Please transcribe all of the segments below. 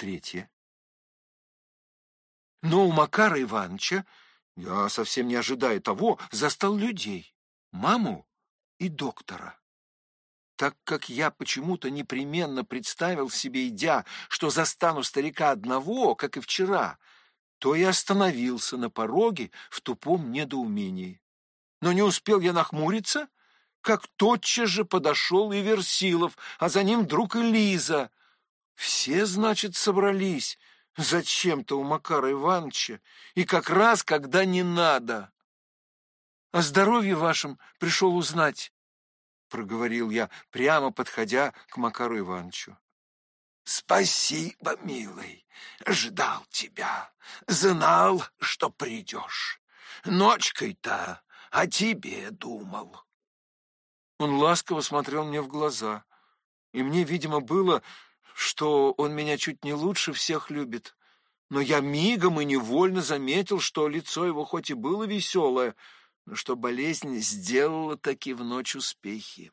Третье. Но у Макара Ивановича, я совсем не ожидая того, застал людей, маму и доктора. Так как я почему-то непременно представил себе, идя, что застану старика одного, как и вчера, то и остановился на пороге в тупом недоумении. Но не успел я нахмуриться, как тотчас же подошел и Версилов, а за ним друг и Лиза. Все, значит, собрались зачем-то у Макара Ивановича, и как раз, когда не надо. О здоровье вашем пришел узнать, — проговорил я, прямо подходя к Макару Ивановичу. Спасибо, милый, ждал тебя, знал, что придешь. Ночкой-то о тебе думал. Он ласково смотрел мне в глаза, и мне, видимо, было, что он меня чуть не лучше всех любит. Но я мигом и невольно заметил, что лицо его хоть и было веселое, но что болезнь сделала таки в ночь успехи.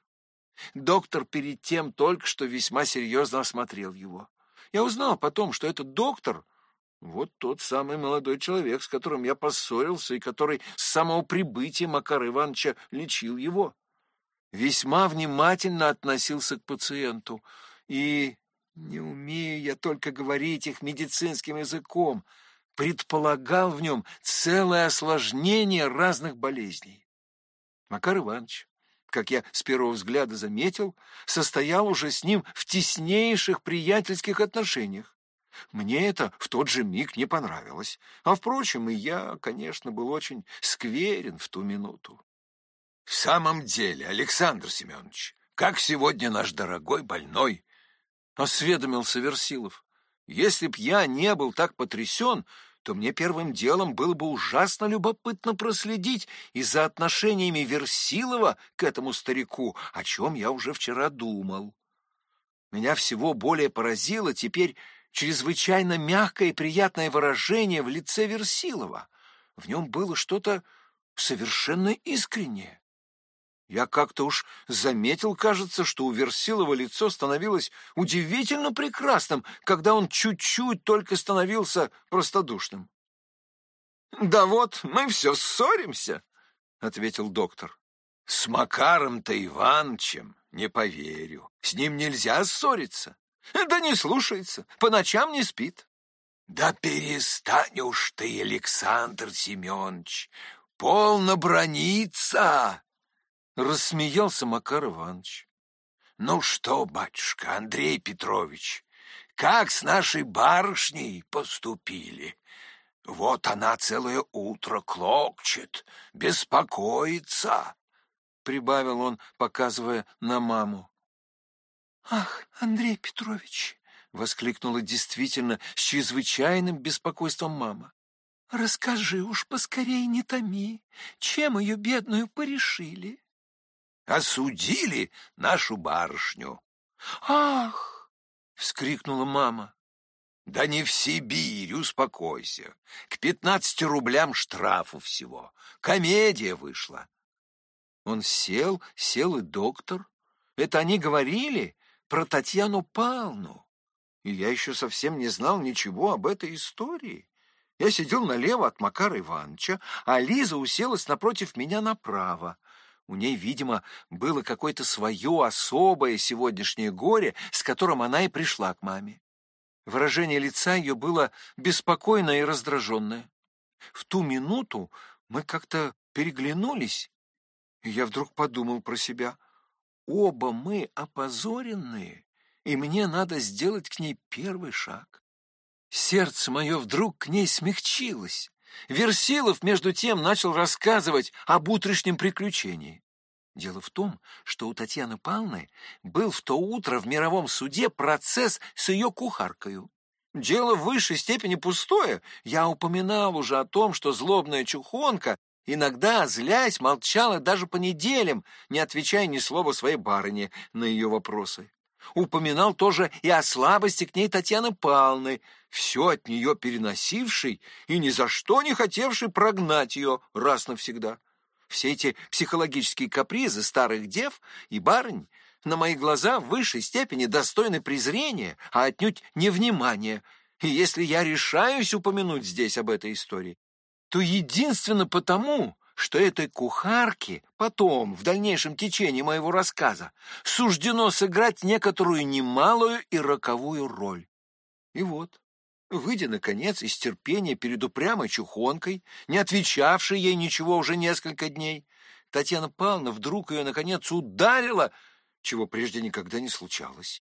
Доктор перед тем только что весьма серьезно осмотрел его. Я узнал потом, что этот доктор — вот тот самый молодой человек, с которым я поссорился и который с самого прибытия Макара Ивановича лечил его. Весьма внимательно относился к пациенту, и, не умею я только говорить их медицинским языком, предполагал в нем целое осложнение разных болезней. Макар Иванович как я с первого взгляда заметил, состоял уже с ним в теснейших приятельских отношениях. Мне это в тот же миг не понравилось, а, впрочем, и я, конечно, был очень скверен в ту минуту. — В самом деле, Александр Семенович, как сегодня наш дорогой больной? — осведомился Версилов. — Если б я не был так потрясен, то мне первым делом было бы ужасно любопытно проследить и за отношениями Версилова к этому старику, о чем я уже вчера думал. Меня всего более поразило теперь чрезвычайно мягкое и приятное выражение в лице Версилова. В нем было что-то совершенно искреннее. Я как-то уж заметил, кажется, что у Версилова лицо становилось удивительно прекрасным, когда он чуть-чуть только становился простодушным. — Да вот, мы все ссоримся, — ответил доктор. — С Макаром-то Иванчем не поверю. С ним нельзя ссориться. — Да не слушается, по ночам не спит. — Да перестань уж ты, Александр Семенович, полно брониться! Рассмеялся Макар Иванович. Ну что, батюшка Андрей Петрович, как с нашей барышней поступили? Вот она целое утро клокчет, беспокоится, — прибавил он, показывая на маму. — Ах, Андрей Петрович! — воскликнула действительно с чрезвычайным беспокойством мама. — Расскажи уж поскорей, не томи, чем ее бедную порешили? Осудили нашу барышню. «Ах!» — вскрикнула мама. «Да не в Сибирь, успокойся. К пятнадцати рублям штрафу всего. Комедия вышла». Он сел, сел и доктор. Это они говорили про Татьяну Павловну. И я еще совсем не знал ничего об этой истории. Я сидел налево от Макара Ивановича, а Лиза уселась напротив меня направо. У ней, видимо, было какое-то свое особое сегодняшнее горе, с которым она и пришла к маме. Выражение лица ее было беспокойное и раздраженное. В ту минуту мы как-то переглянулись, и я вдруг подумал про себя. Оба мы опозоренные, и мне надо сделать к ней первый шаг. Сердце мое вдруг к ней смягчилось. Версилов, между тем, начал рассказывать об утреннем приключении. Дело в том, что у Татьяны Павловны был в то утро в мировом суде процесс с ее кухаркою. Дело в высшей степени пустое. Я упоминал уже о том, что злобная чухонка иногда, злясь, молчала даже по неделям, не отвечая ни слова своей барыне на ее вопросы. Упоминал тоже и о слабости к ней Татьяны Павловны, все от нее переносившей и ни за что не хотевшей прогнать ее раз навсегда. Все эти психологические капризы старых дев и барынь на мои глаза в высшей степени достойны презрения, а отнюдь не внимания, И если я решаюсь упомянуть здесь об этой истории, то единственно потому, что этой кухарке потом, в дальнейшем течении моего рассказа, суждено сыграть некоторую немалую и роковую роль. И вот, выйдя, наконец, из терпения перед упрямой чухонкой, не отвечавшей ей ничего уже несколько дней, Татьяна Павловна вдруг ее, наконец, ударила, чего прежде никогда не случалось.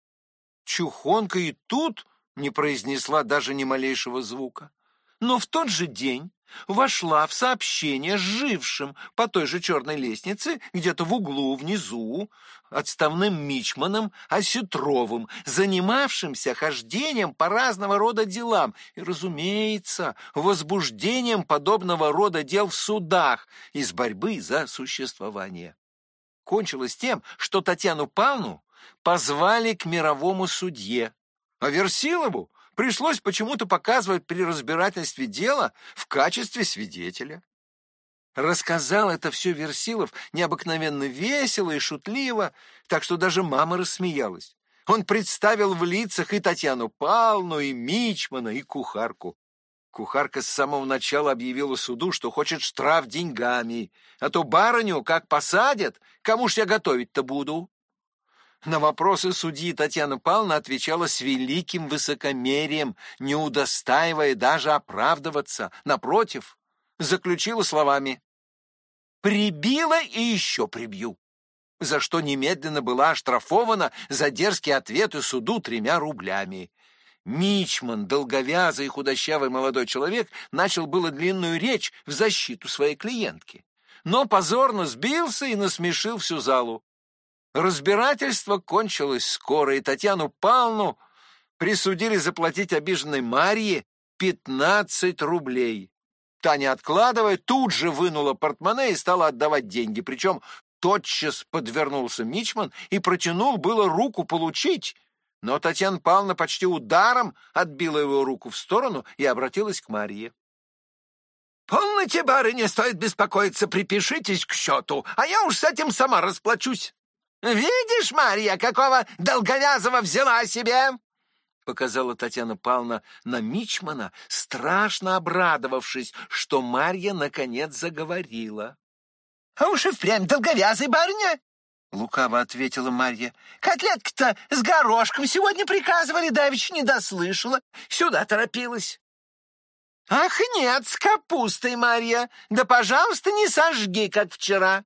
Чухонка и тут не произнесла даже ни малейшего звука. Но в тот же день вошла в сообщение с жившим по той же черной лестнице, где-то в углу внизу, отставным мичманом Осетровым, занимавшимся хождением по разного рода делам и, разумеется, возбуждением подобного рода дел в судах из борьбы за существование. Кончилось тем, что Татьяну Павловну позвали к мировому судье, а Версилову пришлось почему-то показывать при разбирательстве дела в качестве свидетеля. Рассказал это все Версилов необыкновенно весело и шутливо, так что даже мама рассмеялась. Он представил в лицах и Татьяну Павловну, и Мичмана, и кухарку. Кухарка с самого начала объявила суду, что хочет штраф деньгами, а то барыню как посадят, кому ж я готовить-то буду? На вопросы судьи Татьяна Павловна отвечала с великим высокомерием, не удостаивая даже оправдываться. Напротив, заключила словами «прибила и еще прибью», за что немедленно была оштрафована за дерзкий ответ и суду тремя рублями. Мичман, долговязый и худощавый молодой человек, начал было длинную речь в защиту своей клиентки, но позорно сбился и насмешил всю залу. Разбирательство кончилось скоро, и Татьяну Павловну присудили заплатить обиженной Марье пятнадцать рублей. Таня, откладывая, тут же вынула портмоне и стала отдавать деньги, причем тотчас подвернулся Мичман и протянул было руку получить, но Татьяна Павловна почти ударом отбила его руку в сторону и обратилась к Марье. «Полноте, барыня, стоит беспокоиться, припишитесь к счету, а я уж с этим сама расплачусь». «Видишь, Марья, какого долговязого взяла себе?» Показала Татьяна Павловна на Мичмана, страшно обрадовавшись, что Марья наконец заговорила. «А уж и впрямь долговязый барыня!» — лукаво ответила Марья. «Котлетка-то с горошком сегодня приказывали, давеча не дослышала. Сюда торопилась». «Ах, нет, с капустой, Марья! Да, пожалуйста, не сожги, как вчера!»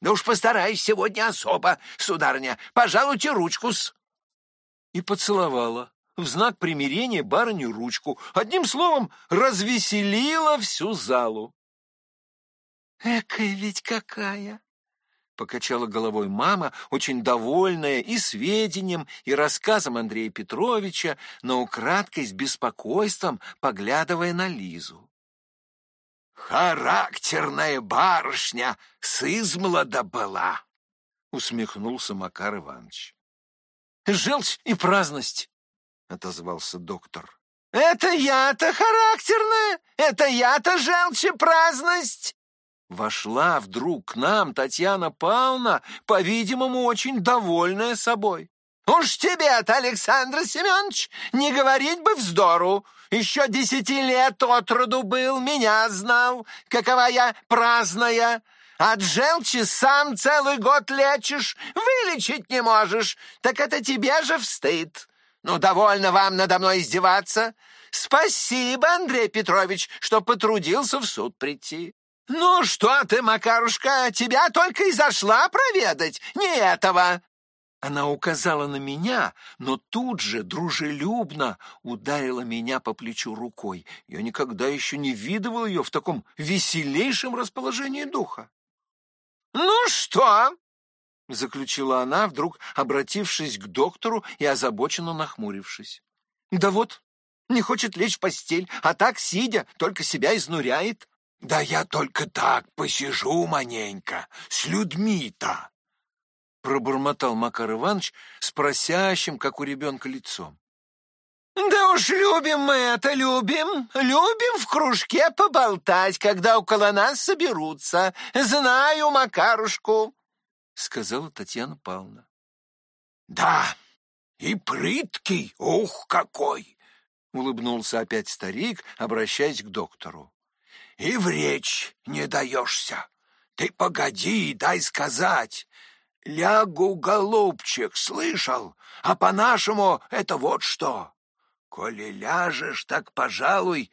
Да уж постараюсь сегодня особо, сударыня. Пожалуйте ручку-с. И поцеловала в знак примирения барыню ручку. Одним словом, развеселила всю залу. «Экая ведь какая!» — покачала головой мама, очень довольная и сведением, и рассказом Андрея Петровича, но украдкой с беспокойством поглядывая на Лизу. «Характерная барышня с измлада была!» — усмехнулся Макар Иванович. «Желчь и праздность!» — отозвался доктор. «Это я-то характерная! Это я-то желчь и праздность!» Вошла вдруг к нам Татьяна Павловна, по-видимому, очень довольная собой. «Уж тебе-то, Александр Семенович, не говорить бы вздору! Еще десяти лет от роду был, меня знал, какова я праздная. От желчи сам целый год лечишь, вылечить не можешь, так это тебе же встыд. Ну, довольно вам надо мной издеваться. Спасибо, Андрей Петрович, что потрудился в суд прийти. Ну что ты, Макарушка, тебя только и зашла проведать, не этого. Она указала на меня, но тут же дружелюбно ударила меня по плечу рукой. Я никогда еще не видывал ее в таком веселейшем расположении духа. «Ну что?» — заключила она, вдруг обратившись к доктору и озабоченно нахмурившись. «Да вот, не хочет лечь в постель, а так, сидя, только себя изнуряет». «Да я только так посижу маненько, с людьми-то», пробормотал Макар Иванович с просящим, как у ребенка, лицом. «Да уж любим мы это, любим. Любим в кружке поболтать, когда около нас соберутся. Знаю Макарушку», — сказала Татьяна Павловна. «Да, и прыткий, ух, какой! — улыбнулся опять старик, обращаясь к доктору. «И в речь не даешься. Ты погоди, дай сказать. Лягу, голубчик, слышал? А по-нашему это вот что. Коли ляжешь, так, пожалуй,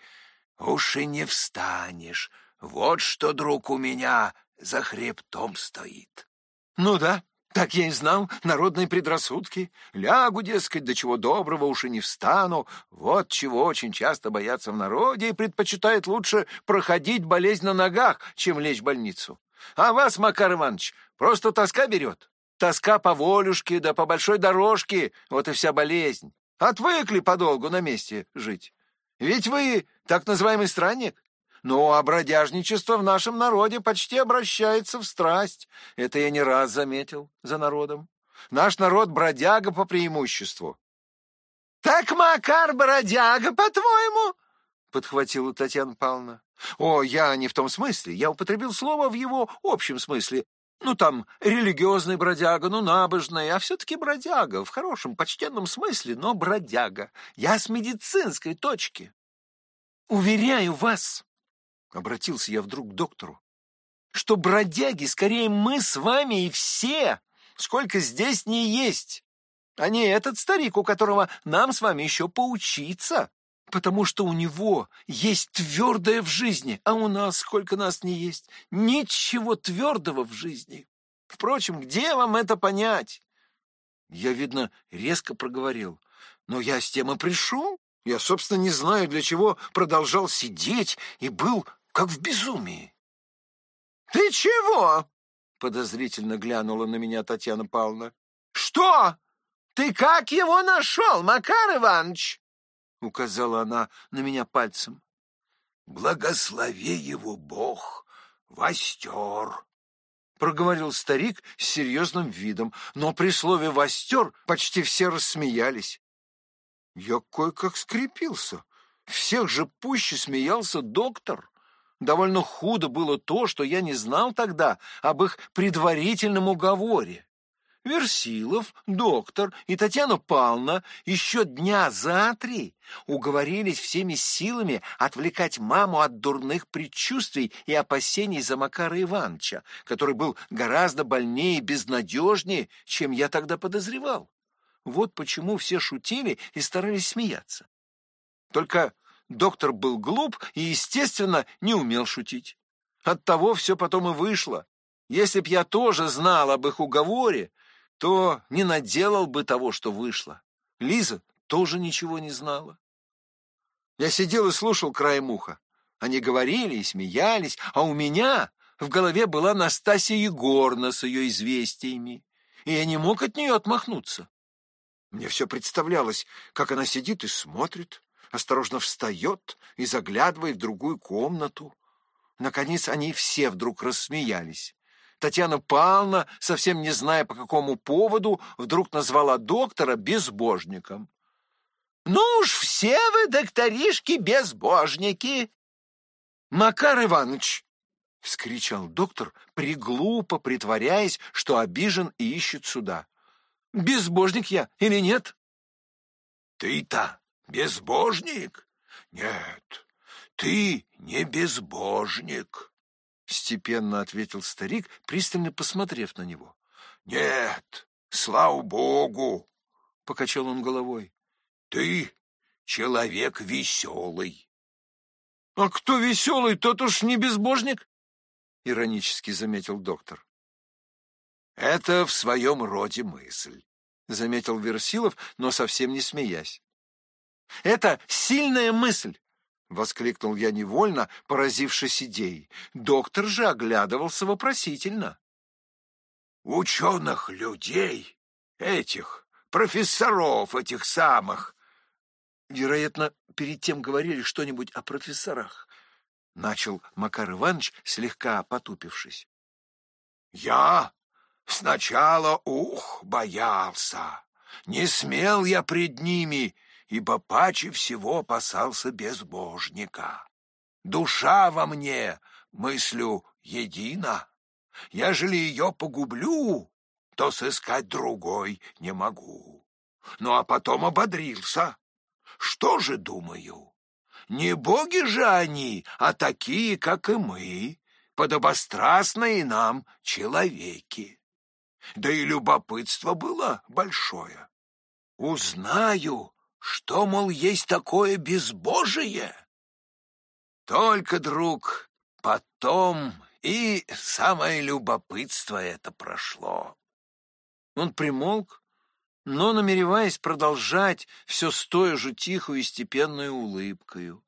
уж и не встанешь. Вот что, друг, у меня за хребтом стоит. Ну да, так я и знал, народные предрассудки. Лягу, дескать, до чего доброго уж и не встану. Вот чего очень часто боятся в народе и предпочитают лучше проходить болезнь на ногах, чем лечь в больницу. А вас, Макар Иванович, просто тоска берет. Тоска по волюшке да по большой дорожке, вот и вся болезнь. Отвыкли подолгу на месте жить. Ведь вы так называемый странник. Ну, а бродяжничество в нашем народе почти обращается в страсть. Это я не раз заметил за народом. Наш народ бродяга по преимуществу. — Так Макар бродяга, по-твоему? — подхватила Татьяна Павловна. — О, я не в том смысле. Я употребил слово в его общем смысле. Ну, там, религиозный бродяга, ну, набожный, а все-таки бродяга, в хорошем, почтенном смысле, но бродяга. Я с медицинской точки. Уверяю вас, Обратился я вдруг к доктору. Что бродяги, скорее мы с вами и все, сколько здесь не есть, а не этот старик, у которого нам с вами еще поучиться, потому что у него есть твердое в жизни, а у нас, сколько нас не есть, ничего твердого в жизни. Впрочем, где вам это понять? Я, видно, резко проговорил, но я с тем и пришел. Я, собственно, не знаю, для чего продолжал сидеть и был как в безумии. — Ты чего? — подозрительно глянула на меня Татьяна Павловна. — Что? Ты как его нашел, Макар Иванович? — указала она на меня пальцем. — Благослови его Бог, востер, — проговорил старик с серьезным видом, но при слове «востер» почти все рассмеялись. Я кое-как скрепился. Всех же пуще смеялся доктор. Довольно худо было то, что я не знал тогда об их предварительном уговоре. Версилов, доктор и Татьяна Павловна еще дня за три уговорились всеми силами отвлекать маму от дурных предчувствий и опасений за Макара Ивановича, который был гораздо больнее и безнадежнее, чем я тогда подозревал. Вот почему все шутили и старались смеяться. Только доктор был глуп и, естественно, не умел шутить. Оттого все потом и вышло. Если б я тоже знал об их уговоре, то не наделал бы того, что вышло. Лиза тоже ничего не знала. Я сидел и слушал краем уха. Они говорили и смеялись, а у меня в голове была Настасья Егоровна с ее известиями, и я не мог от нее отмахнуться. Мне все представлялось, как она сидит и смотрит, осторожно встает и заглядывает в другую комнату. Наконец они все вдруг рассмеялись. Татьяна Павловна, совсем не зная по какому поводу, вдруг назвала доктора безбожником. «Ну уж все вы, докторишки, безбожники!» «Макар Иванович!» — вскричал доктор, приглупо притворяясь, что обижен и ищет суда. «Безбожник я или нет?» «Ты-то Безбожник? Нет, ты не безбожник, степенно ответил старик, пристально посмотрев на него. Нет, слава богу, покачал он головой. Ты человек веселый. А кто веселый, тот уж не безбожник, иронически заметил доктор. Это в своем роде мысль, заметил Версилов, но совсем не смеясь. Это сильная мысль. — воскликнул я невольно, поразившись идеей. Доктор же оглядывался вопросительно. «Ученых людей, этих, профессоров этих самых...» Вероятно, перед тем говорили что-нибудь о профессорах. Начал Макар Иванович, слегка потупившись. «Я сначала, ух, боялся. Не смел я пред ними ибо паче всего опасался безбожника. Душа во мне, мыслю, едина. Ежели ее погублю, то сыскать другой не могу. Ну а потом ободрился. Что же думаю? Не боги же они, а такие, как и мы, подобострастные нам человеки. Да и любопытство было большое. Узнаю, что, мол, есть такое безбожие. Только, друг, потом и самое любопытство это прошло. Он примолк, но, намереваясь продолжать все с той же тихой и степенной улыбкою.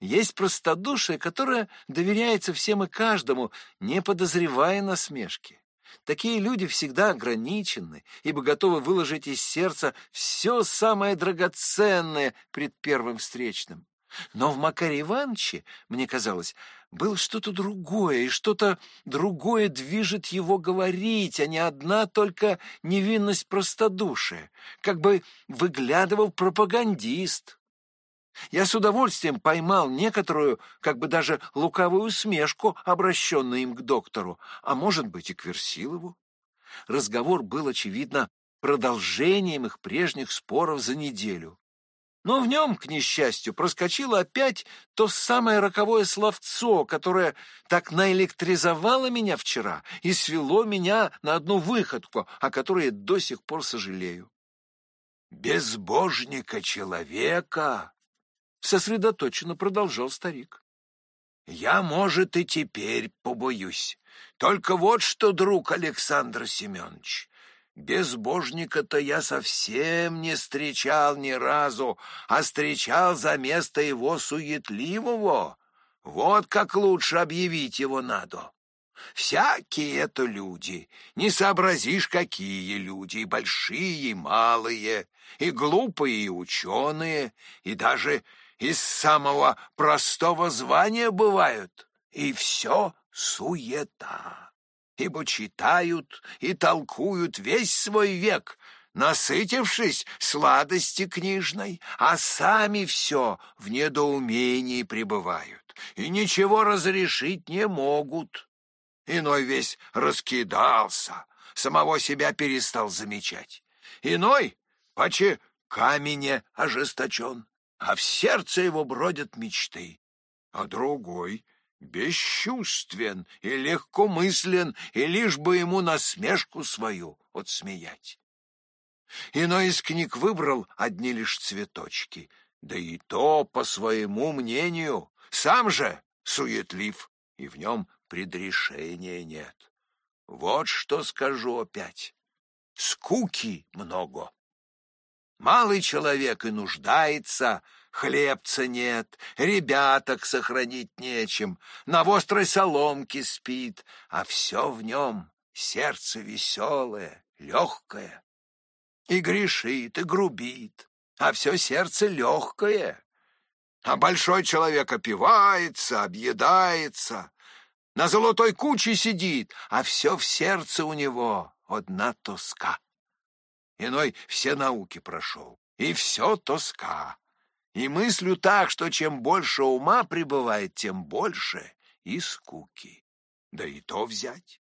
Есть простодушие, которое доверяется всем и каждому, не подозревая насмешки. Такие люди всегда ограничены, ибо готовы выложить из сердца все самое драгоценное пред первым встречным. Но в Макаре Ивановиче, мне казалось, было что-то другое, и что-то другое движет его говорить, а не одна только невинность простодушия, как бы выглядывал пропагандист. Я с удовольствием поймал некоторую, как бы даже лукавую усмешку, обращенную им к доктору, а может быть и к Версилову. Разговор был, очевидно, продолжением их прежних споров за неделю. Но в нем, к несчастью, проскочило опять то самое роковое словцо, которое так наэлектризовало меня вчера и свело меня на одну выходку, о которой я до сих пор сожалею. «Безбожника человека!» — сосредоточенно продолжал старик. «Я, может, и теперь побоюсь. Только вот что, друг Александр Семенович, Безбожника-то я совсем не встречал ни разу, а встречал за место его суетливого. Вот как лучше объявить его надо. Всякие это люди, не сообразишь, какие люди, и большие, и малые, и глупые, и ученые, и даже из самого простого звания бывают, и все суета ибо читают и толкуют весь свой век, насытившись сладости книжной, а сами все в недоумении пребывают и ничего разрешить не могут. Иной весь раскидался, самого себя перестал замечать. Иной, поче камене ожесточен, а в сердце его бродят мечты. А другой — бесчувствен и легкомыслен, и лишь бы ему насмешку свою отсмеять. Иной из книг выбрал одни лишь цветочки, да и то по своему мнению, сам же суетлив, и в нем предрешения нет. Вот что скажу опять. Скуки много. Малый человек и нуждается Хлебца нет, ребяток сохранить нечем, на острой соломке спит, а все в нем сердце веселое, легкое. И грешит, и грубит, а все сердце легкое. А большой человек опивается, объедается, на золотой куче сидит, а все в сердце у него одна тоска. Иной все науки прошел, и все тоска. И мыслю так, что чем больше ума пребывает, тем больше и скуки. Да и то взять.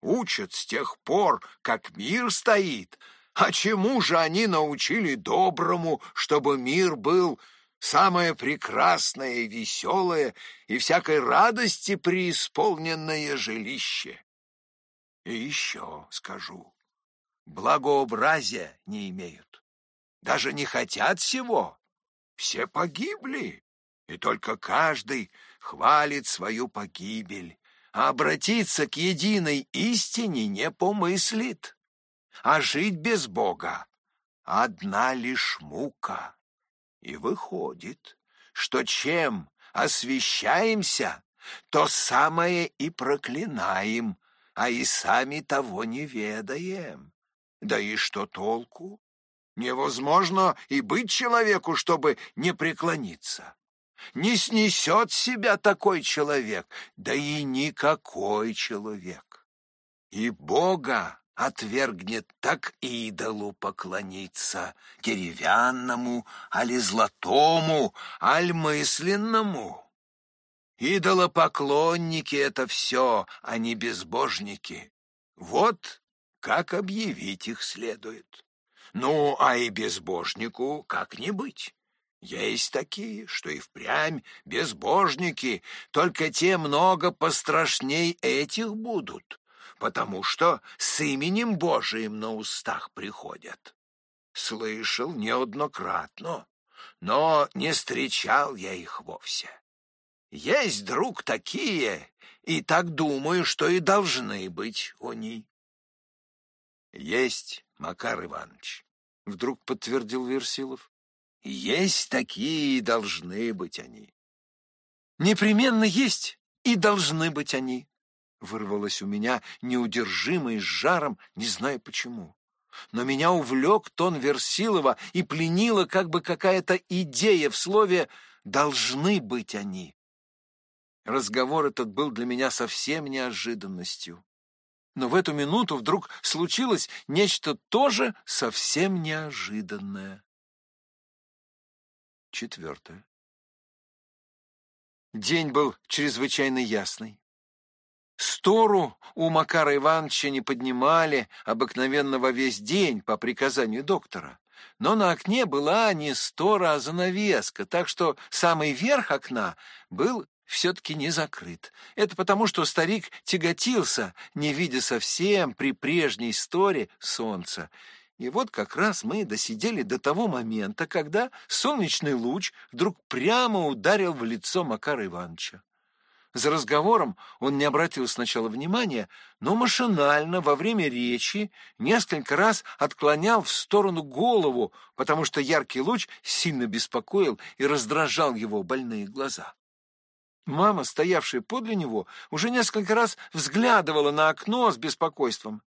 Учат с тех пор, как мир стоит. А чему же они научили доброму, чтобы мир был самое прекрасное и веселое и всякой радости преисполненное жилище? И еще скажу, благообразия не имеют, даже не хотят всего, все погибли, и только каждый хвалит свою погибель, а обратиться к единой истине не помыслит. А жить без Бога — одна лишь мука. И выходит, что чем освящаемся, то самое и проклинаем, а и сами того не ведаем. Да и что толку? Невозможно и быть человеку, чтобы не преклониться. Не снесет себя такой человек, да и никакой человек. И Бога отвергнет так идолу поклониться, деревянному, али золотому, аль мысленному. Идолопоклонники — это все, а не безбожники. Вот как объявить их следует. Ну, а и безбожнику как не быть. Есть такие, что и впрямь безбожники, только те много пострашней этих будут, потому что с именем Божиим на устах приходят. Слышал неоднократно, но не встречал я их вовсе. Есть, друг, такие, и так думаю, что и должны быть они. Есть, Макар Иванович, — вдруг подтвердил Версилов. Есть такие, и должны быть они. Непременно есть, и должны быть они, — вырвалось у меня неудержимо и с жаром, не знаю почему. Но меня увлек тон Версилова и пленила как бы какая-то идея в слове «должны быть они». Разговор этот был для меня совсем неожиданностью. Но в эту минуту вдруг случилось нечто тоже совсем неожиданное. Четвертое. День был чрезвычайно ясный. Стору у Макара Ивановича не поднимали обыкновенно во весь день по приказанию доктора. Но на окне была не стора, а занавеска, так что самый верх окна был все-таки не закрыт. Это потому, что старик тяготился, не видя совсем при прежней сторе солнца, и вот как раз мы досидели до того момента, когда солнечный луч вдруг прямо ударил в лицо Макара Ивановича. За разговором он не обратил сначала внимания, но машинально во время речи несколько раз отклонял в сторону голову, потому что яркий луч сильно беспокоил и раздражал его больные глаза. Мама, стоявшая подле него, уже несколько раз взглядывала на окно с беспокойством.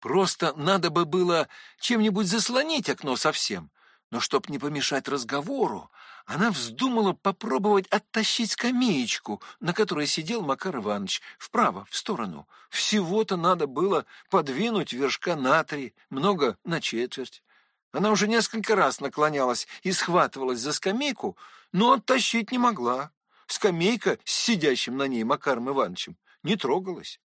Просто надо бы было чем-нибудь заслонить окно совсем. Но чтоб не помешать разговору, она вздумала попробовать оттащить скамеечку, на которой сидел Макар Иванович, вправо, в сторону. Всего-то надо было подвинуть вершка на три, много на четверть. Она уже несколько раз наклонялась и схватывалась за скамейку, но оттащить не могла. Скамейка с сидящим на ней Макаром Ивановичем не трогалась.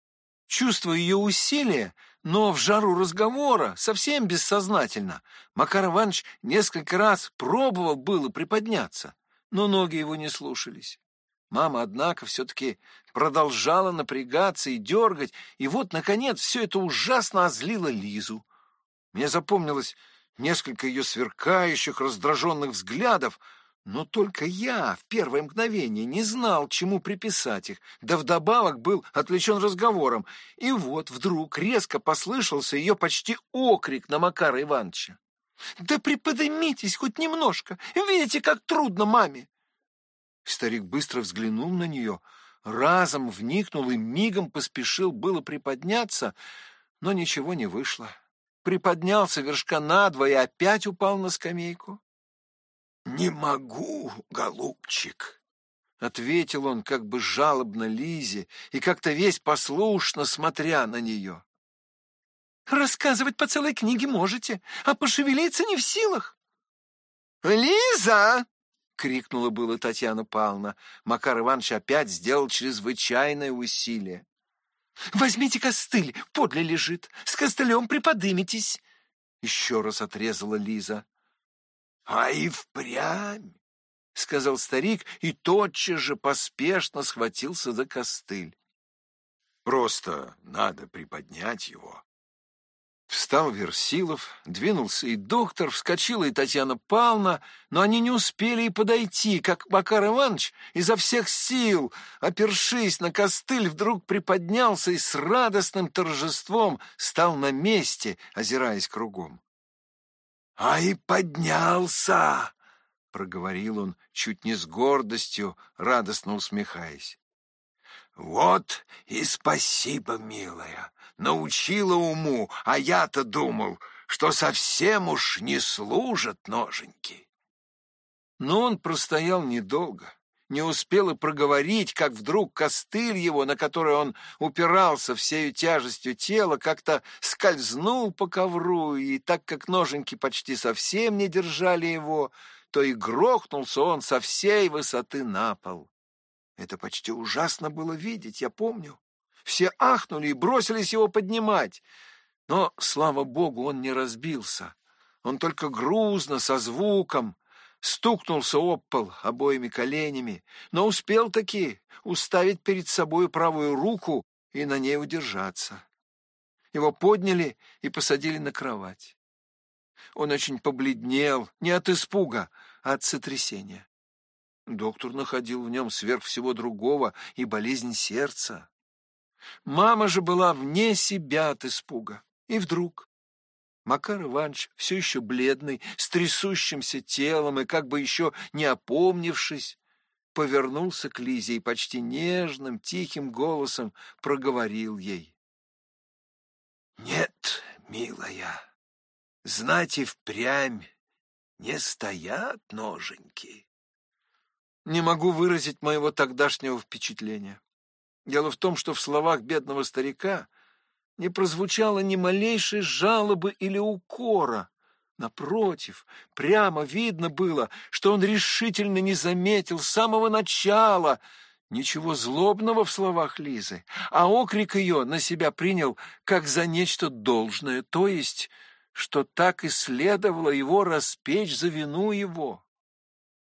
Чувствуя ее усилия, но в жару разговора, совсем бессознательно, Макар Иванович несколько раз пробовал было приподняться, но ноги его не слушались. Мама, однако, все-таки продолжала напрягаться и дергать, и вот, наконец, все это ужасно озлило Лизу. Мне запомнилось несколько ее сверкающих, раздраженных взглядов, но только я в первое мгновение не знал, чему приписать их, да вдобавок был отвлечен разговором. И вот вдруг резко послышался ее почти окрик на Макара Ивановича. «Да приподнимитесь хоть немножко! Видите, как трудно маме!» Старик быстро взглянул на нее, разом вникнул и мигом поспешил было приподняться, но ничего не вышло. Приподнялся вершка надвое и опять упал на скамейку. «Не могу, голубчик», — ответил он как бы жалобно Лизе и как-то весь послушно смотря на нее. «Рассказывать по целой книге можете, а пошевелиться не в силах». «Лиза!» — крикнула было Татьяна Павловна. Макар Иванович опять сделал чрезвычайное усилие. «Возьмите костыль, подле лежит, с костылем приподымитесь!» Еще раз отрезала Лиза. — А и впрямь, — сказал старик и тотчас же поспешно схватился за костыль. — Просто надо приподнять его. Встал Версилов, двинулся и доктор, вскочила и Татьяна Павловна, но они не успели и подойти, как Макар Иванович изо всех сил, опершись на костыль, вдруг приподнялся и с радостным торжеством стал на месте, озираясь кругом. А и поднялся, — проговорил он чуть не с гордостью, радостно усмехаясь. Вот и спасибо, милая, научила уму, а я-то думал, что совсем уж не служат ноженьки. Но он простоял недолго не успел и проговорить, как вдруг костыль его, на который он упирался всею тяжестью тела, как-то скользнул по ковру, и так как ноженьки почти совсем не держали его, то и грохнулся он со всей высоты на пол. Это почти ужасно было видеть, я помню. Все ахнули и бросились его поднимать. Но, слава богу, он не разбился. Он только грузно, со звуком, стукнулся об пол обоими коленями, но успел таки уставить перед собой правую руку и на ней удержаться. Его подняли и посадили на кровать. Он очень побледнел, не от испуга, а от сотрясения. Доктор находил в нем сверх всего другого и болезнь сердца. Мама же была вне себя от испуга. И вдруг Макар Иванович, все еще бледный, с трясущимся телом и как бы еще не опомнившись, повернулся к Лизе и почти нежным, тихим голосом проговорил ей. «Нет, милая, знать и впрямь не стоят ноженьки». Не могу выразить моего тогдашнего впечатления. Дело в том, что в словах бедного старика не прозвучало ни малейшей жалобы или укора. Напротив, прямо видно было, что он решительно не заметил с самого начала ничего злобного в словах Лизы, а окрик ее на себя принял как за нечто должное, то есть, что так и следовало его распечь за вину его.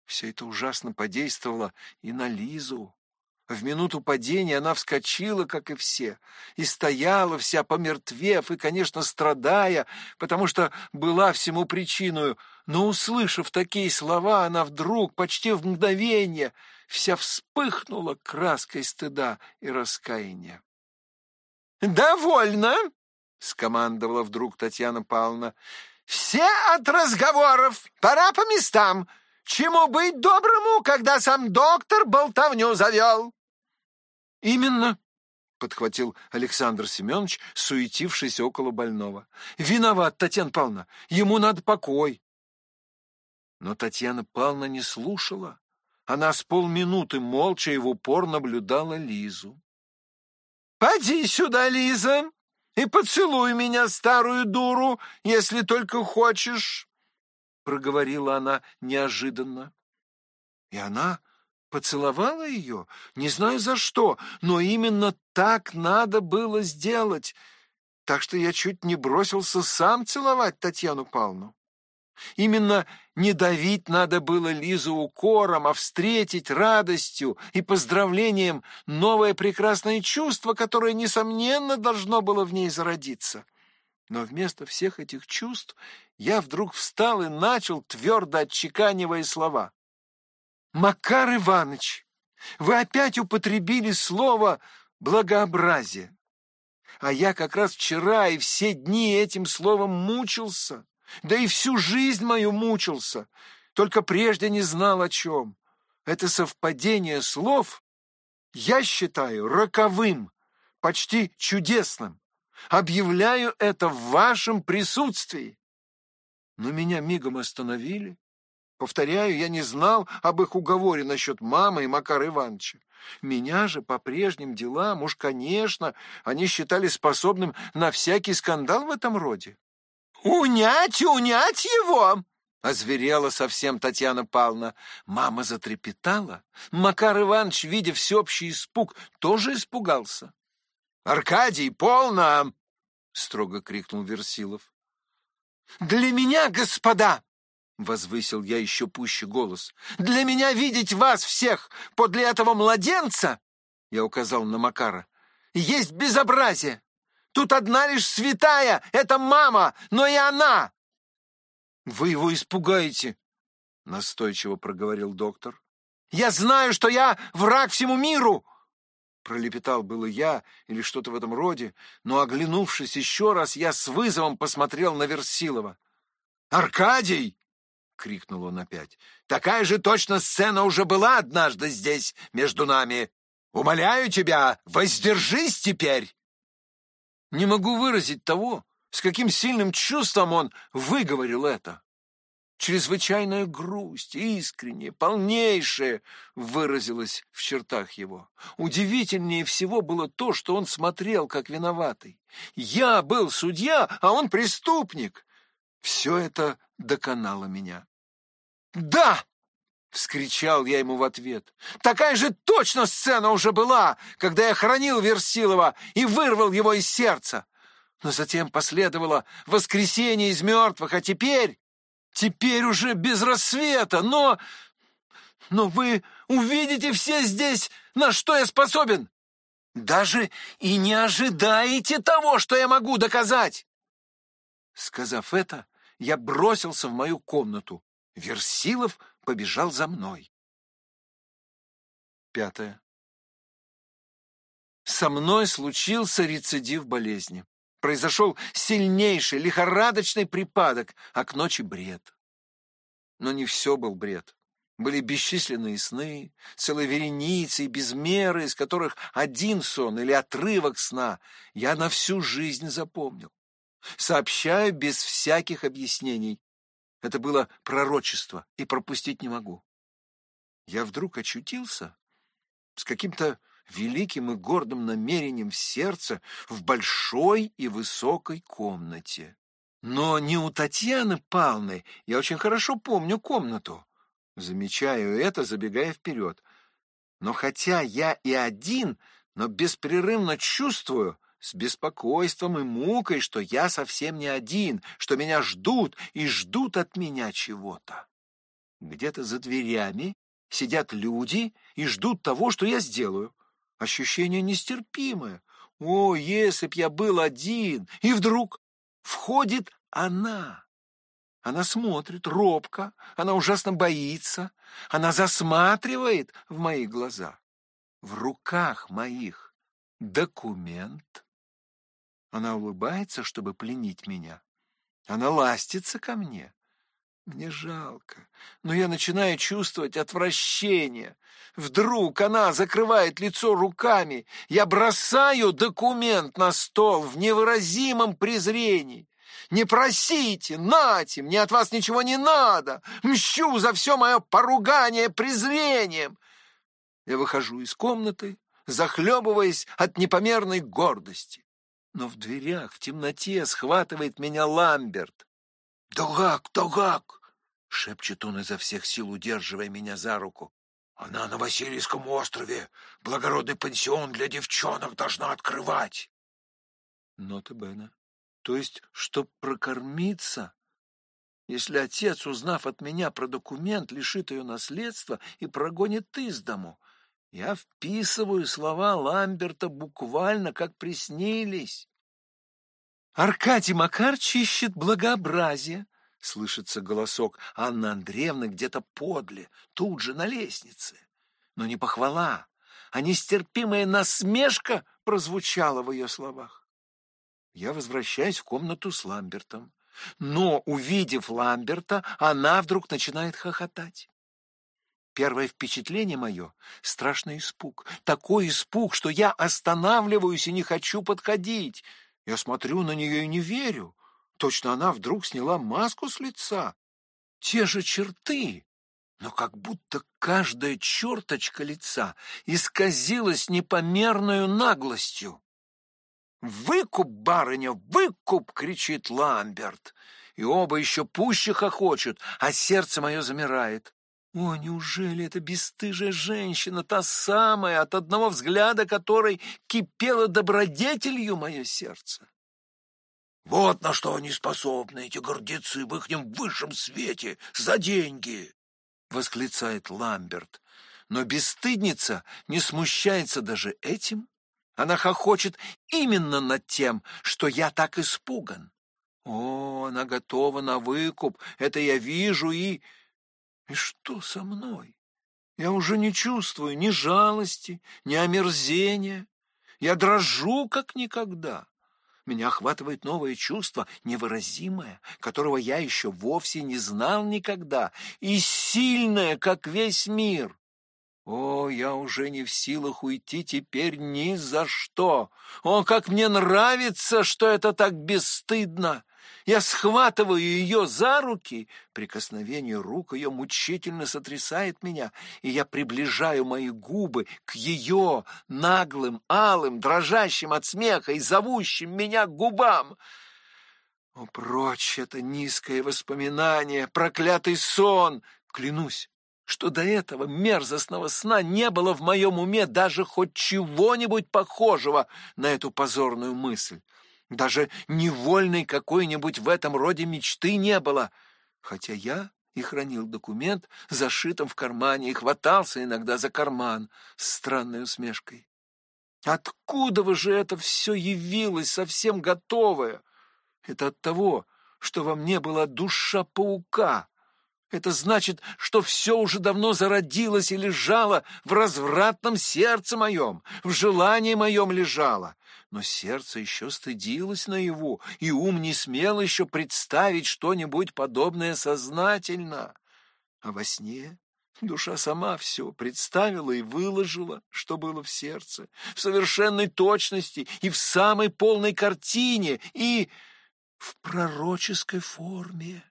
Все это ужасно подействовало и на Лизу. В минуту падения она вскочила, как и все, и стояла вся помертвев и, конечно, страдая, потому что была всему причиной. Но, услышав такие слова, она вдруг, почти в мгновение, вся вспыхнула краской стыда и раскаяния. «Довольно!» — скомандовала вдруг Татьяна Павловна. «Все от разговоров! Пора по местам! Чему быть доброму, когда сам доктор болтовню завел?» «Именно», — подхватил Александр Семенович, суетившись около больного. «Виноват, Татьяна Павловна, ему надо покой». Но Татьяна Павловна не слушала. Она с полминуты молча и в упор наблюдала Лизу. «Поди сюда, Лиза, и поцелуй меня, старую дуру, если только хочешь», — проговорила она неожиданно. И она поцеловала ее, не знаю за что, но именно так надо было сделать, так что я чуть не бросился сам целовать Татьяну Павловну. Именно не давить надо было Лизу укором, а встретить радостью и поздравлением новое прекрасное чувство, которое, несомненно, должно было в ней зародиться. Но вместо всех этих чувств я вдруг встал и начал, твердо отчеканивая слова. Макар Иванович, вы опять употребили слово «благообразие». А я как раз вчера и все дни этим словом мучился, да и всю жизнь мою мучился, только прежде не знал о чем. Это совпадение слов я считаю роковым, почти чудесным. Объявляю это в вашем присутствии. Но меня мигом остановили, Повторяю, я не знал об их уговоре насчет мамы и Макара Ивановича. Меня же по прежним делам, уж, конечно, они считали способным на всякий скандал в этом роде. «Унять, унять его!» — озверела совсем Татьяна Павловна. Мама затрепетала. Макар Иванович, видя всеобщий испуг, тоже испугался. «Аркадий, полно!» — строго крикнул Версилов. «Для меня, господа!» Возвысил я еще пуще голос. «Для меня видеть вас всех подле этого младенца!» Я указал на Макара. «Есть безобразие! Тут одна лишь святая, это мама, но и она!» «Вы его испугаете!» Настойчиво проговорил доктор. «Я знаю, что я враг всему миру!» Пролепетал было я или что-то в этом роде, но, оглянувшись еще раз, я с вызовом посмотрел на Версилова. «Аркадий!» Крикнул он опять. «Такая же точно сцена уже была однажды здесь, между нами. Умоляю тебя, воздержись теперь!» Не могу выразить того, с каким сильным чувством он выговорил это. Чрезвычайная грусть, искренняя, полнейшая, выразилась в чертах его. Удивительнее всего было то, что он смотрел, как виноватый. Я был судья, а он преступник. Все это доконало меня. «Да!» — вскричал я ему в ответ. «Такая же точно сцена уже была, когда я хранил Версилова и вырвал его из сердца. Но затем последовало воскресение из мертвых, а теперь Теперь уже без рассвета, но... Но вы увидите все здесь, на что я способен. Даже и не ожидаете того, что я могу доказать. Сказав это, я бросился в мою комнату. Версилов побежал за мной. Пятое. Со мной случился рецидив болезни. Произошел сильнейший лихорадочный припадок, а к ночи бред. Но не все был бред. Были бесчисленные сны, целые вереницы и без меры, из которых один сон или отрывок сна я на всю жизнь запомнил. Сообщаю без всяких объяснений. Это было пророчество, и пропустить не могу. Я вдруг очутился с каким-то великим и гордым намерением в сердце в большой и высокой комнате. Но не у Татьяны Павловны, я очень хорошо помню комнату, Замечаю это, забегая вперед. Но хотя я и один, но беспрерывно чувствую с беспокойством и мукой, что я совсем не один, что меня ждут и ждут от меня чего-то. Где-то за дверями сидят люди и ждут того, что я сделаю. Ощущение нестерпимое. О, если б я был один! И вдруг входит она. Она смотрит робко, она ужасно боится, она засматривает в мои глаза. В руках моих документ. Она улыбается, чтобы пленить меня. Она ластится ко мне. Мне жалко, но я начинаю чувствовать отвращение. Вдруг она закрывает лицо руками. Я бросаю документ на стол в невыразимом презрении. Не просите, нате, мне от вас ничего не надо. Мщу за все мое поругание презрением. Я выхожу из комнаты, захлебываясь от непомерной гордости. Но в дверях, в темноте схватывает меня Ламберт. «Догак, Догак!» — шепчет он изо всех сил, удерживая меня за руку. «Она на Васильевском острове. Благородный пансион для девчонок должна открывать». Нота Бена. То есть, чтоб прокормиться, если отец, узнав от меня про документ, лишит ее наследства и прогонит из дому. Я вписываю слова Ламберта буквально, как приснились. Аркадий Макарч ищет благообразие, — слышится голосок Анны Андреевны где-то подле, тут же на лестнице. Но не похвала, а нестерпимая насмешка прозвучала в ее словах. Я возвращаюсь в комнату с Ламбертом. Но, увидев Ламберта, она вдруг начинает хохотать. Первое впечатление мое — страшный испуг. Такой испуг, что я останавливаюсь и не хочу подходить. Я смотрю на нее и не верю. Точно она вдруг сняла маску с лица. Те же черты, но как будто каждая черточка лица исказилась непомерную наглостью. «Выкуп, барыня, выкуп!» — кричит Ламберт. И оба еще пуще хохочут, а сердце мое замирает. О, неужели эта бесстыжая женщина, та самая, от одного взгляда которой кипело добродетелью мое сердце? Вот на что они способны, эти гордецы в ихнем высшем свете, за деньги! — восклицает Ламберт. Но бесстыдница не смущается даже этим. Она хохочет именно над тем, что я так испуган. О, она готова на выкуп, это я вижу и... И что со мной? Я уже не чувствую ни жалости, ни омерзения. Я дрожу, как никогда. Меня охватывает новое чувство, невыразимое, которого я еще вовсе не знал никогда, и сильное, как весь мир. О, я уже не в силах уйти теперь ни за что. О, как мне нравится, что это так бесстыдно. Я схватываю ее за руки, прикосновение рук ее мучительно сотрясает меня, и я приближаю мои губы к ее наглым, алым, дрожащим от смеха и зовущим меня губам. О, прочь это низкое воспоминание, проклятый сон! Клянусь, что до этого мерзостного сна не было в моем уме даже хоть чего-нибудь похожего на эту позорную мысль. Даже невольной какой-нибудь в этом роде мечты не было. хотя я и хранил документ зашитым в кармане и хватался иногда за карман с странной усмешкой. Откуда вы же это все явилось совсем готовое? Это от того, что во мне была душа паука. Это значит, что все уже давно зародилось и лежало в развратном сердце моем, в желании моем лежало. Но сердце еще стыдилось наяву, и ум не смел еще представить что-нибудь подобное сознательно. А во сне душа сама все представила и выложила, что было в сердце, в совершенной точности и в самой полной картине, и в пророческой форме.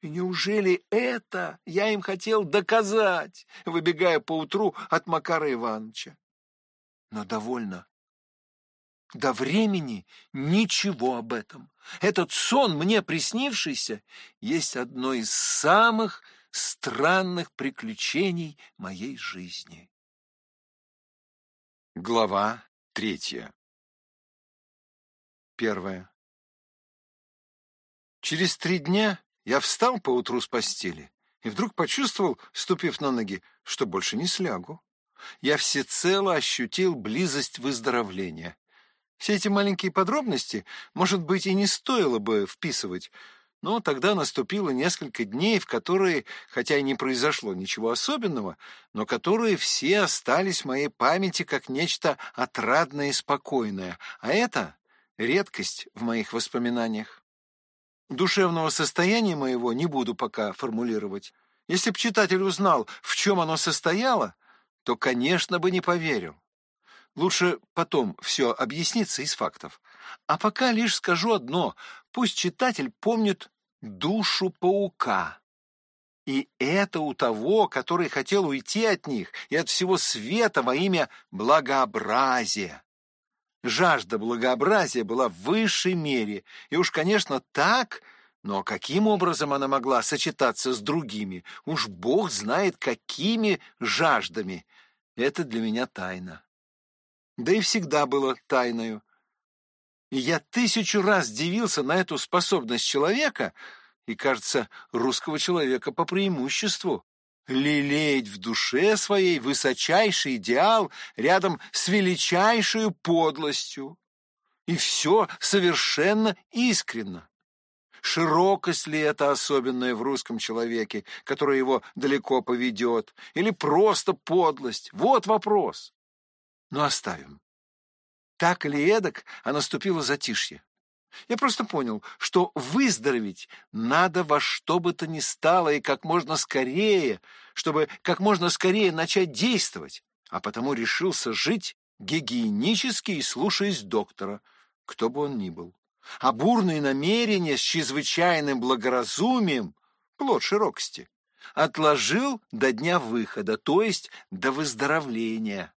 И неужели это я им хотел доказать, выбегая поутру от Макара Ивановича? Но довольно. До времени ничего об этом. Этот сон, мне приснившийся, есть одно из самых странных приключений моей жизни. Глава третья. Первая. Через три дня я встал поутру с постели и вдруг почувствовал, ступив на ноги, что больше не слягу. Я всецело ощутил близость выздоровления. Все эти маленькие подробности, может быть, и не стоило бы вписывать, но тогда наступило несколько дней, в которые, хотя и не произошло ничего особенного, но которые все остались в моей памяти как нечто отрадное и спокойное, а это редкость в моих воспоминаниях. Душевного состояния моего не буду пока формулировать. Если б читатель узнал, в чем оно состояло, то, конечно, бы не поверил. Лучше потом все объяснится из фактов. А пока лишь скажу одно. Пусть читатель помнит душу паука. И это у того, который хотел уйти от них и от всего света во имя благообразия. Жажда благообразия была в высшей мере, и уж, конечно, так, но каким образом она могла сочетаться с другими? Уж Бог знает, какими жаждами. Это для меня тайна. Да и всегда было тайною. И я тысячу раз дивился на эту способность человека, и, кажется, русского человека по преимуществу, лелеять в душе своей высочайший идеал рядом с величайшей подлостью. И все совершенно искренно. Широкость ли это особенная в русском человеке, которая его далеко поведет, или просто подлость? Вот вопрос. Но оставим. Так или эдак, а наступило затишье. Я просто понял, что выздороветь надо во что бы то ни стало и как можно скорее, чтобы как можно скорее начать действовать, а потому решился жить гигиенически и слушаясь доктора, кто бы он ни был. А бурные намерения с чрезвычайным благоразумием, плод широкости, отложил до дня выхода, то есть до выздоровления.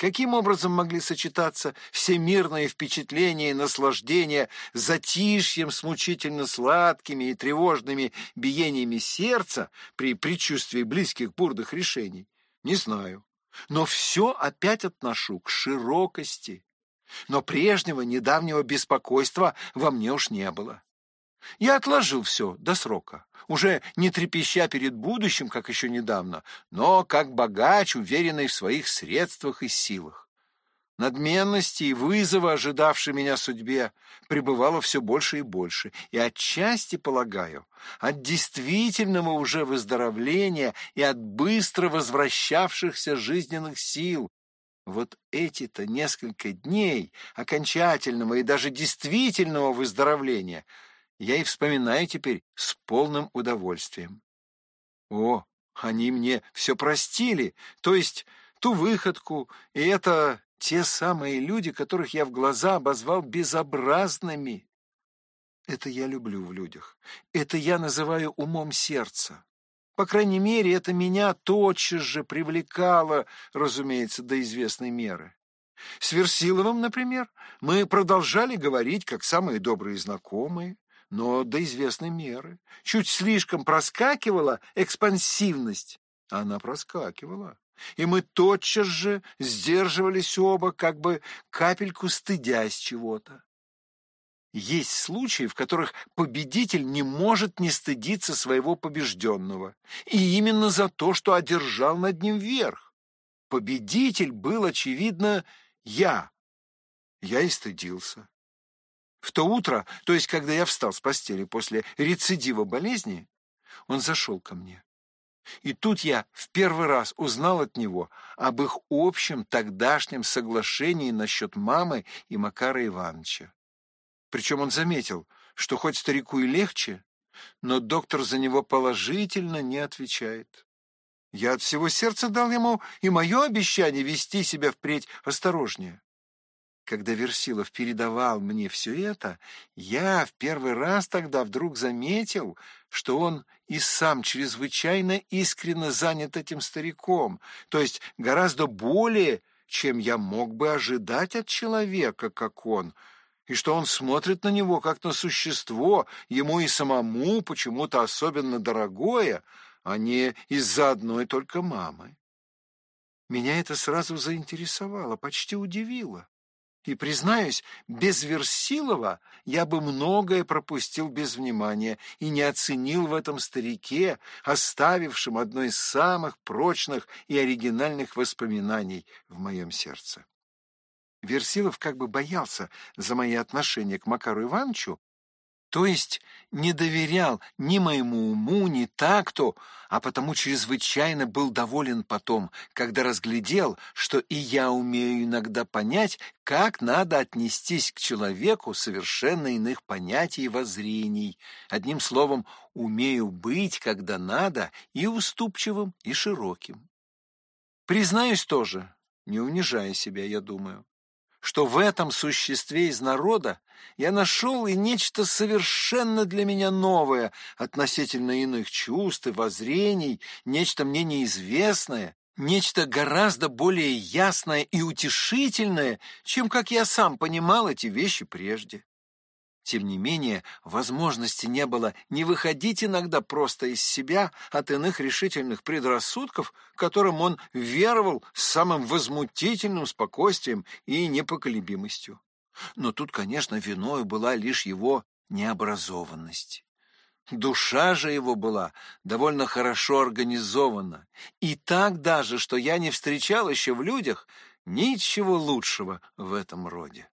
Каким образом могли сочетаться все мирные впечатления и наслаждения затишьем с мучительно сладкими и тревожными биениями сердца при предчувствии близких бурных решений? Не знаю. Но все опять отношу к широкости. Но прежнего недавнего беспокойства во мне уж не было. Я отложил все до срока, уже не трепеща перед будущим, как еще недавно, но как богач, уверенный в своих средствах и силах. Надменности и вызова, ожидавшей меня судьбе, пребывало все больше и больше, и отчасти, полагаю, от действительного уже выздоровления и от быстро возвращавшихся жизненных сил, вот эти-то несколько дней окончательного и даже действительного выздоровления — я и вспоминаю теперь с полным удовольствием. О, они мне все простили, то есть ту выходку, и это те самые люди, которых я в глаза обозвал безобразными. Это я люблю в людях. Это я называю умом сердца. По крайней мере, это меня тотчас же привлекало, разумеется, до известной меры. С Версиловым, например, мы продолжали говорить, как самые добрые знакомые но до известной меры. Чуть слишком проскакивала экспансивность. Она проскакивала. И мы тотчас же сдерживались оба, как бы капельку стыдясь чего-то. есть случаи, в которых победитель не может не стыдиться своего побежденного, и именно за то, что одержал над ним верх. Победитель был, очевидно, я. Я и стыдился. В то утро, то есть когда я встал с постели после рецидива болезни, он зашел ко мне. И тут я в первый раз узнал от него об их общем тогдашнем соглашении насчет мамы и Макара Ивановича. Причем он заметил, что хоть старику и легче, но доктор за него положительно не отвечает. Я от всего сердца дал ему и мое обещание вести себя впредь осторожнее. Когда Версилов передавал мне все это, я в первый раз тогда вдруг заметил, что он и сам чрезвычайно искренне занят этим стариком, то есть гораздо более, чем я мог бы ожидать от человека, как он, и что он смотрит на него как на существо, ему и самому почему-то особенно дорогое, а не из-за одной только мамы. Меня это сразу заинтересовало, почти удивило. И, признаюсь, без Версилова я бы многое пропустил без внимания и не оценил в этом старике, оставившем одно из самых прочных и оригинальных воспоминаний в моем сердце. Версилов как бы боялся за мои отношения к Макару Ивановичу, то есть не доверял ни моему уму, ни такту, а потому чрезвычайно был доволен потом, когда разглядел, что и я умею иногда понять, как надо отнестись к человеку совершенно иных понятий и воззрений. Одним словом, умею быть, когда надо, и уступчивым, и широким. Признаюсь тоже, не унижая себя, я думаю, что в этом существе из народа я нашел и нечто совершенно для меня новое относительно иных чувств и воззрений, нечто мне неизвестное, нечто гораздо более ясное и утешительное, чем как я сам понимал эти вещи прежде. Тем не менее, возможности не было не выходить иногда просто из себя от иных решительных предрассудков, которым он веровал с самым возмутительным спокойствием и непоколебимостью. Но тут, конечно, виною была лишь его необразованность. Душа же его была довольно хорошо организована, и так даже, что я не встречал еще в людях ничего лучшего в этом роде.